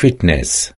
fitness.